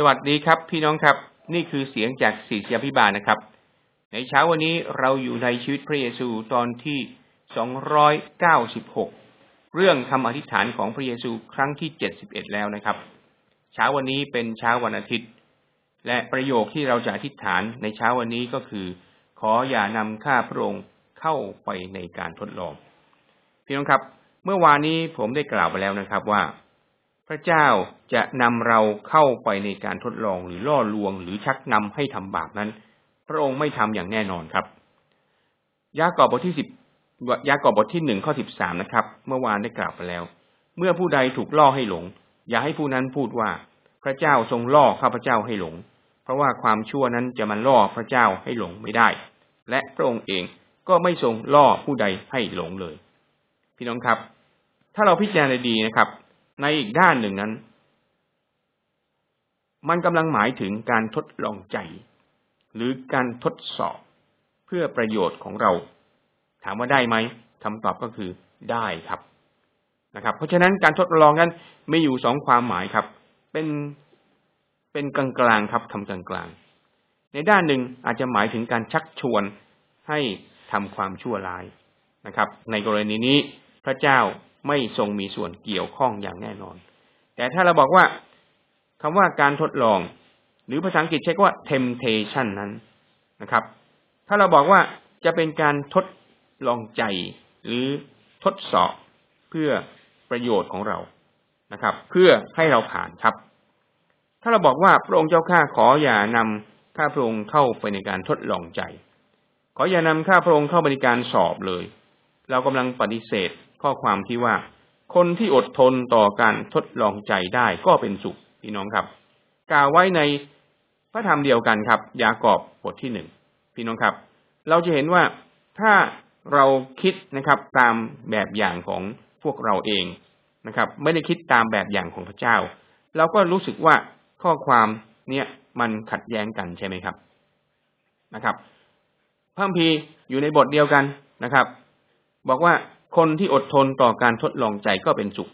สวัสดีครับ พี่น้องครับ นี่คือเสียงจากศิษยาพิบาลนะครับ ในเช้าวันนี้เราอยู่ในชีวิตพระเยซูตอนที่สองร้อยเรื่องคำอธิษฐานของพระเยซูครั้งที่เจ็ดสิบเอ็ดแล้วนะครับ เช้าวันนี้เป็นเช้าวันอาทิตย์ และประโยคที่เราจะอธิษฐานในเช้าวันนี้ก็คือ ขออย่านำข้าพระองค์เข้าไปในการทดลอง พี่น้องครับ เมื่อวานนี้ผมได้กล่าวไปแล้วนะครับว่า พระเจ้าจะนำเราเข้าไปในการทดลองหรือล่อลวงหรือชักนำให้ทำบาปนั้น พระองค์ไม่ทำอย่างแน่นอนครับ ยากอบบทที่สิบยากอบบทที่หนึ่งข้อสิบสามนะครับ เมื่อวานได้กล่าวไปแล้ว เมื่อผู้ใดถูกล่อให้หลง อย่าให้ผู้นั้นพูดว่า พระเจ้าทรงล่อข้าพเจ้าให้หลง เพราะว่าความชั่วนั้นจะมันล่อพระเจ้าให้หลงไม่ได้ และพระองค์เองก็ไม่ทรงล่อผู้ใดให้หลงเลย พี่น้องครับ ถ้าเราพิจารณาดีนะครับ ในอีกด้านหนึ่งนั้น มันกำลังหมายถึงการทดลองใจ หรือการทดสอบเพื่อประโยชน์ของเรา ถามว่าได้ไหมคำตอบก็คือได้ครับนะครับ เพราะฉะนั้นการทดลองนั้นมีอยู่สองความหมายครับ เป็นเป็นกลางกลางครับคำกลางกลางในด้านหนึ่งอาจจะหมายถึงการชักชวนให้ทำความชั่วร้ายนะครับ ในกรณีนี้พระเจ้า ไม่ทรงมีส่วนเกี่ยวข้องอย่างแน่นอน แต่ถ้าเราบอกว่าคำว่าการทดลอง หรือภาษาอังกฤษใช้คว่า temptation นั้นนะครับ ถ้าเราบอกว่าจะเป็นการทดลองใจหรือทดสอบเพื่อประโยชน์ของเรานะครับ เพื่อให้เราผ่านครับ ถ้าเราบอกว่าพระองค์เจ้าข้าขออย่านำข้าพระองค์เข้าไปในการทดลองใจ ขออย่านำข้าพระองค์เข้าไปในการสอบเลย เรากำลังปฏิเสธ ข้อความที่ว่า คนที่อดทนต่อการทดลองใจได้ก็เป็นสุขพี่น้องครับ กล่าวไว้ในพระธรรมเดียวกันครับ ยากอบบทที่หนึ่งพี่น้องครับ เราจะเห็นว่าถ้าเราคิดนะครับตามแบบอย่างของพวกเราเองนะครับ ไม่ได้คิดตามแบบอย่างของพระเจ้า เราก็รู้สึกว่าข้อความเนี้ยมันขัดแย้งกันใช่ไหมครับนะครับพระคัมภีอยู่ในบทเดียวกันนะครับ บอกว่า คนที่อดทนต่อการทดลองใจก็เป็นสุข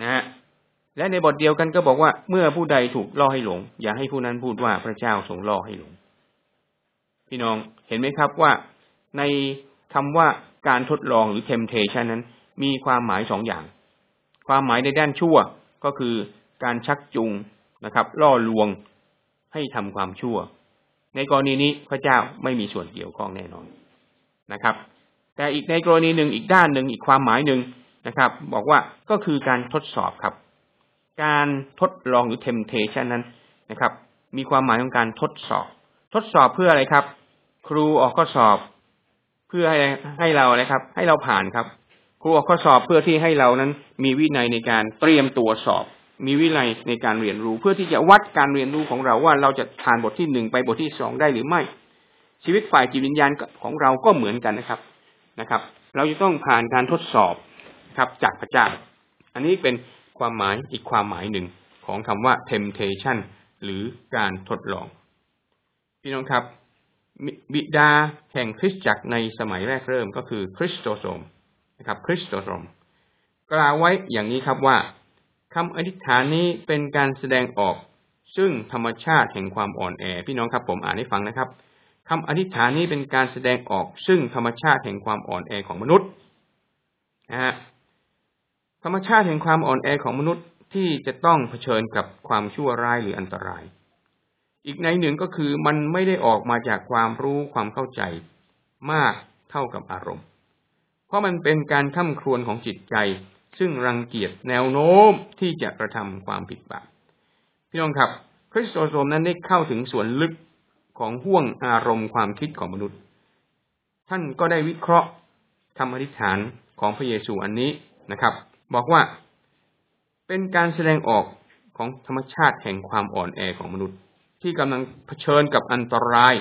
นะฮะและในบทเดียวกันก็บอกว่าเมื่อผู้ใดถูกล่อให้หลง อย่าให้ผู้นั้นพูดว่าพระเจ้าทรงล่อให้หลง พี่น้องเห็นไหมครับว่าในคำว่าการทดลองหรือ temptation นั้น มีความหมายสองอย่าง ความหมายในด้านชั่วก็คือการชักจูงนะครับ ล่อลวงให้ทำความชั่ว ในกรณีนี้พระเจ้าไม่มีส่วนเกี่ยวข้องแน่นอนนะครับ แต่อีกในกรณีหนึ่งอีกด้านหนึ่งอีกความหมายหนึ่งนะครับ บอกว่าก็คือการทดสอบครับ การทดลองหรือ temptation นั้นนะครับ มีความหมายของการทดสอบ ทดสอบเพื่ออะไรครับ ครูออกข้อสอบ เพื่อให้ให้เราอะไรครับ ให้เราผ่านครับ ครูออกข้อสอบเพื่อที่ให้เรานั้น มีวินัยในการเตรียมตัวสอบ มีวินัยในการเรียนรู้ เพื่อที่จะวัดการเรียนรู้ของเราว่าเราจะผ่านบทที่หนึ่งไปบทที่สองได้หรือไม่ ชีวิตฝ่ายจิตวิญญาณของเราก็เหมือนกันนะครับ นะครับ เราจะต้องผ่านการทดสอบครับจากพระเจ้า อันนี้เป็นความหมายอีกความหมายหนึ่งของคำว่า temptation หรือการทดลอง พี่น้องครับ บิดาแห่งคริสตจักรในสมัยแรกเริ่มก็คือคริสโตโสมนะครับ คริสโตโสมกล่าวไว้อย่างนี้ครับว่าคำอธิษฐานนี้เป็นการแสดงออกซึ่งธรรมชาติแห่งความอ่อนแอ พี่น้องครับผมอ่านให้ฟังนะครับ คำอธิษฐานนี้เป็นการแสดงออกซึ่งธรรมชาติแห่งความอ่อนแอของมนุษย์นะฮะธรรมชาติแห่งความอ่อนแอของมนุษย์ที่จะต้องเผชิญกับความชั่วร้ายหรืออันตราย อีกในหนึ่งก็คือมันไม่ได้ออกมาจากความรู้ความเข้าใจมากเท่ากับอารมณ์ เพราะมันเป็นการข้าครวนของจิตใจ ซึ่งรังเกียจแนวโน้มที่จะกระทำความผิดบาปพี่น้องครับ คริสโตโสมนั้นได้เข้าถึงส่วนลึก ของห่วงอารมณ์ความคิดของมนุษย์ ท่านก็ได้วิเคราะห์คำอธิษฐานของพระเยซูอันนี้นะครับ บอกว่าเป็นการแสดงออกของธรรมชาติแห่งความอ่อนแอของมนุษย์ ที่กำลังเผชิญกับอันตราย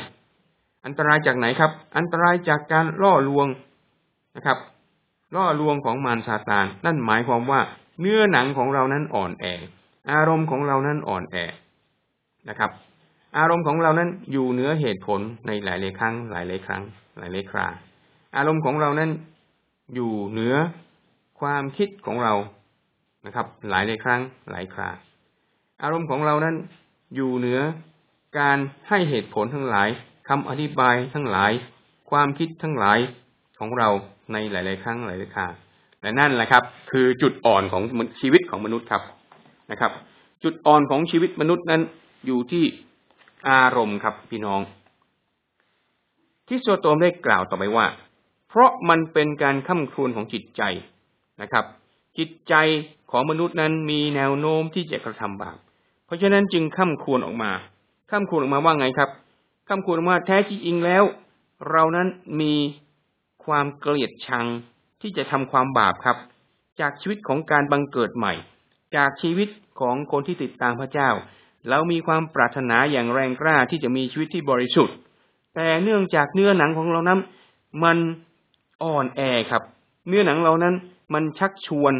อันตรายจากไหนครับ อันตรายจากการล่อลวงนะครับ ล่อลวงของมารซาตาน นั่นหมายความว่าเนื้อหนังของเรานั้นอ่อนแอ อารมณ์ของเรานั้นอ่อนแอนะครับ อารมณ์ของเรานั้นอยู่เหนือเหตุผลในหลายหลายครั้ง หลายหลายครั้ง หลายหลายครา อารมณ์ของเรานั้นอยู่เหนือความคิดของเรานะครับ หลายหลายครั้ง หลายครา อารมณ์ของเรานั้นอยู่เหนือการให้เหตุผลทั้งหลายคำอธิบายทั้งหลาย ความคิดทั้งหลายของเราในหลาย ๆ ครั้ง หลาย ๆ คราและนั่นแหละครับ คือจุดอ่อนของชีวิตของมนุษย์ครับนะครับ จุดอ่อนของชีวิตมนุษย์นั้นอยู่ที่ อารมณ์ครับพี่น้อง ที่โซโตมได้กล่าวต่อไปว่า เพราะมันเป็นการข้าครวนของจิตใจนะครับ จิตใจของมนุษย์นั้นมีแนวโน้มที่จะกระทำบาป เพราะฉะนั้นจึงข้าครวนออกมาข้าครวนออกมาว่าไงครับข้าครวนออกมาแท้จริงแล้ว เรานั้นมีความเกลียดชังที่จะทำความบาปครับ จากชีวิตของการบังเกิดใหม่ จากชีวิตของคนที่ติดตามพระเจ้า เรามีความปรารถนาอย่างแรงกล้าที่จะมีชีวิตที่บริสุทธิ์ แต่เนื่องจากเนื้อหนังของเรานั้น มันอ่อนแอครับ เนื้อหนังเรานั้น มันชักชวน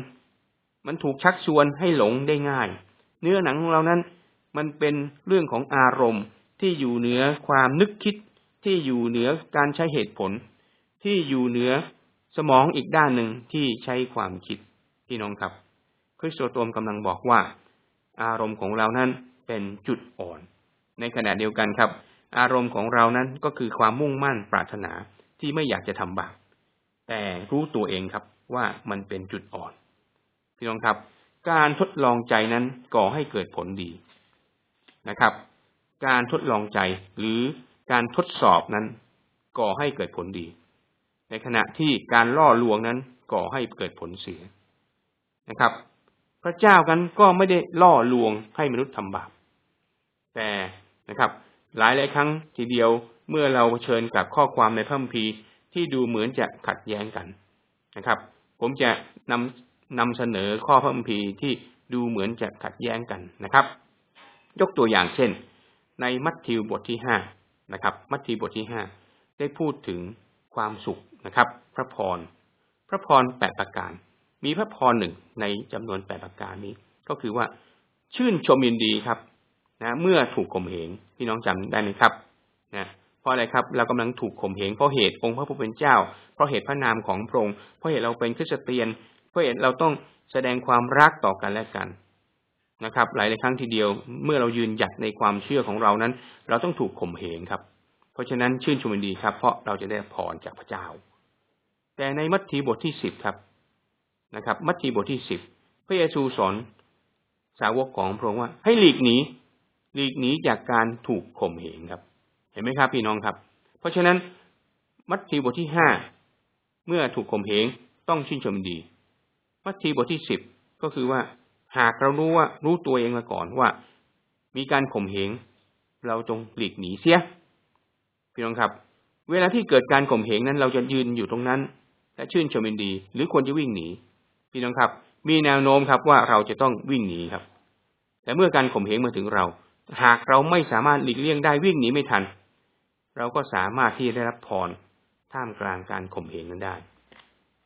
มันถูกชักชวนให้หลงได้ง่าย เนื้อหนังของเรานั้น มันเป็นเรื่องของอารมณ์ที่อยู่เหนือความนึกคิดที่อยู่เหนือการใช้เหตุผล ที่อยู่เหนือสมองอีกด้านหนึ่งที่ใช้ความคิดพี่น้องครับคริสโตโตมกำลังบอกว่า อารมณ์ของเรานั้น เป็นจุดอ่อน ในขณะเดียวกันครับ อารมณ์ของเรานั้นก็คือความมุ่งมั่นปรารถนาที่ไม่อยากจะทำบาปแต่รู้ตัวเองครับว่ามันเป็นจุดอ่อน พี่น้องครับ การทดลองใจนั้นก่อให้เกิดผลดีนะครับ การทดลองใจหรือการทดสอบนั้น ก่อให้เกิดผลดี ในขณะที่การล่อลวงนั้นก่อให้เกิดผลเสียนะครับ พระเจ้ากันก็ไม่ได้ล่อลวงให้มนุษย์ทำบาป แต่นะครับ หลายหลายครั้งทีเดียวเมื่อเราเชิญกับข้อความในพระคัมภีร์ที่ดูเหมือนจะขัดแย้งกันนะครับ ผมจะนำนำเสนอข้อพระคัมภีร์ที่ดูเหมือนจะขัดแย้งกันนะครับ ยกตัวอย่างเช่น ในมัทธิวบทที่ห้านะครับ มัทธิวบทที่ห้าได้พูดถึงความสุขนะครับ พระพร พระพรแปดประการ มีพระพรหนึ่งในจำนวนแปดประการนี้ ก็คือว่าชื่นชมยินดีครับ นะเมื่อถูกข่มเหงพี่น้องจำได้ไหมครับนะเพราะอะไรครับ เรากำลังถูกข่มเหงเพราะเหตุองค์พระผู้เป็นเจ้า เพราะเหตุพระนามของพระองค์เพราะเหตุเราเป็นคริสเตียน เพราะเหตุเราต้องแสดงความรักต่อกันและกันนะครับ หลายหลายครั้งทีเดียว เมื่อเรายืนหยัดในความเชื่อของเรานั้น เราต้องถูกข่มเหงครับ เพราะฉะนั้นชื่นชมยินดีครับ เพราะเราจะได้พรจากพระเจ้า แต่ในมัทธิวบทที่สิบครับนะครับ มัทธิวบทที่สิบพระเยซูสอนสาวกของพระองค์ว่าให้หลีกหนี หลีกหนีจากการถูกข่มเหงครับ เห็นไหมครับ พี่น้องครับ เพราะฉะนั้นมัทธิวบทที่ห้าเมื่อถูกข่มเหงต้องชื่นชมดี มัทธิวบทที่สิบก็คือว่า หากเรารู้ว่ารู้ตัวเองมาก่อนว่า มีการข่มเหงเราจงหลีกหนีเสีย พี่น้องครับ เวลาที่เกิดการข่มเหงนั้น เราจะยืนอยู่ตรงนั้น และชื่นชมดี หรือควรจะวิ่งหนี พี่น้องครับ มีแนวโน้มครับว่าเราจะต้องวิ่งหนีครับ แต่เมื่อการข่มเหงมาถึงเรา หากเราไม่สามารถหลีกเลี่ยงได้วิ่งหนีไม่ทัน เราก็สามารถที่จะได้รับพรท่ามกลางการข่มเหงนั้นได้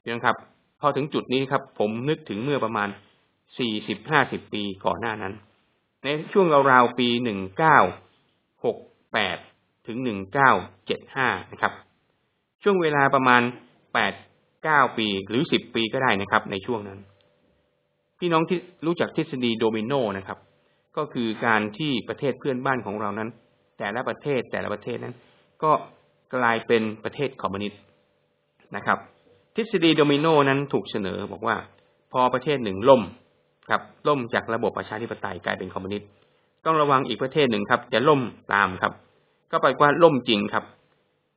เพียงครับ พอถึงจุดนี้ครับ ผมนึกถึงเมื่อประมาณสี่สิบห้าสิบปีก่อนหน้านั้น ในช่วงราวๆปีหนึ่งเก้าหกแปดถึงหนึ่งเก้าเจ็ดห้านะครับ ช่วงเวลาประมาณแปดเก้าปีหรือสิบปีก็ได้นะครับ ในช่วงนั้น พี่น้องที่รู้จักทฤษฎีโดมิโนนะครับ ก็คือการที่ประเทศเพื่อนบ้านของเรานั้น แต่ละประเทศแต่ละประเทศนั้น ก็กลายเป็นประเทศคอมมิวนิสต์นะครับ ทฤษฎีโดมิโนนั้นถูกเสนอบอกว่า พอประเทศหนึ่งล่มครับล่มจากระบบประชาธิปไตยกลายเป็นคอมมิวนิสต์ต้องระวังอีกประเทศหนึ่งครับ จะล่มตามครับ ก็ไปว่าล่มจริงครับ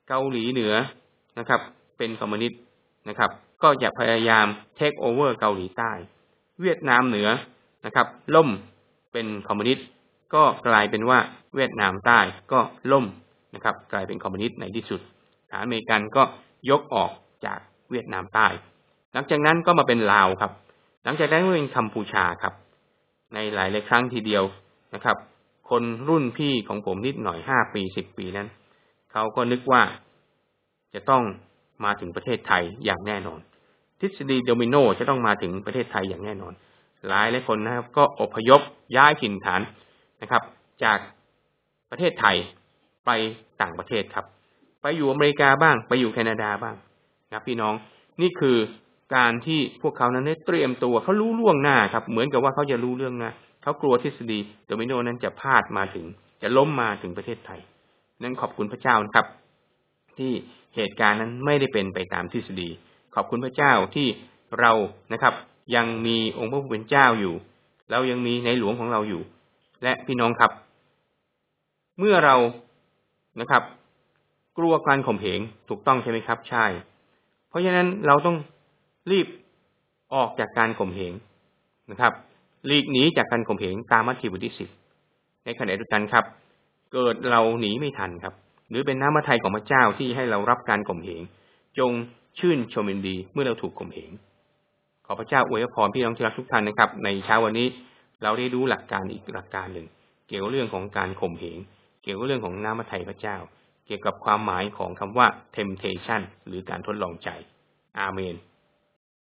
เกาหลีเหนือนะครับ เป็นคอมมิวนิสต์นะครับ ก็จะพยายามtake over เกาหลีใต้ เวียดนามเหนือนะครับ ล่ม เป็นคอมมิวนิสต์ก็กลายเป็นว่าเวียดนามใต้ก็ล่มนะครับ กลายเป็นคอมมิวนิสต์ในที่สุดทหารอเมริกันก็ยกออกจากเวียดนามใต้ หลังจากนั้นก็มาเป็นลาวครับ หลังจากนั้นก็เป็นกัมพูชาครับ ในหลายหลายครั้งทีเดียวนะครับ คนรุ่นพี่ของผมนิดหน่อยห้าปีสิบปีนั้น เขาก็นึกว่าจะต้องมาถึงประเทศไทยอย่างแน่นอน ทฤษฎีโดมิโนจะต้องมาถึงประเทศไทยอย่างแน่นอน หลายหลายคนนะครับ ก็อพยพย้ายถิ่นฐานนะครับ จากประเทศไทยไปต่างประเทศครับ ไปอยู่อเมริกาบ้าง ไปอยู่แคนาดาบ้างนะพี่น้องนี่คือการที่พวกเขานั้นได้เตรียมตัวเขารู้ล่วงหน้าครับ เหมือนกับว่าเขาจะรู้เรื่องนะเขากลัวทฤษฎีโดมิโนนั้นจะพลาดมาถึง จะล้มมาถึงประเทศไทย นั้นขอบคุณพระเจ้านะครับ ที่เหตุการณ์นั้นไม่ได้เป็นไปตามทฤษฎี ขอบคุณพระเจ้าที่เรานะครับ ยังมีองค์พระผู้เป็นเจ้าอยู่ เรายังมีในหลวงของเราอยู่ และพี่น้องครับ เมื่อเรานะครับ กลัวการข่มเหงถูกต้องใช่ไหมครับ ใช่ เพราะฉะนั้นเราต้องรีบออกจากการข่มเหงนะครับหลีกหนีจากการข่มเหงตามมัทธิวบทที่สิบในขณะเดียวกันครับ เกิดเราหนีไม่ทันครับ หรือเป็นน้ำมัทไทยของพระเจ้าที่ให้เรารับการข่มเหงจงชื่นชมยินดีเมื่อเราถูกข่มเหง อพระเจ้าอวยพรพี่น้องที่รักทุกท่านนะครับ ในเช้าวันนี้เราได้รู้หลักการอีกหลักการหนึ่ง เกี่ยวกับเรื่องของการข่มเหงเกี่ยวกับเรื่องของน้ำมัทไทยพระเจ้า เกี่ยวกับความหมายของคำว่า temptation หรือการทดลองใจ อาเมน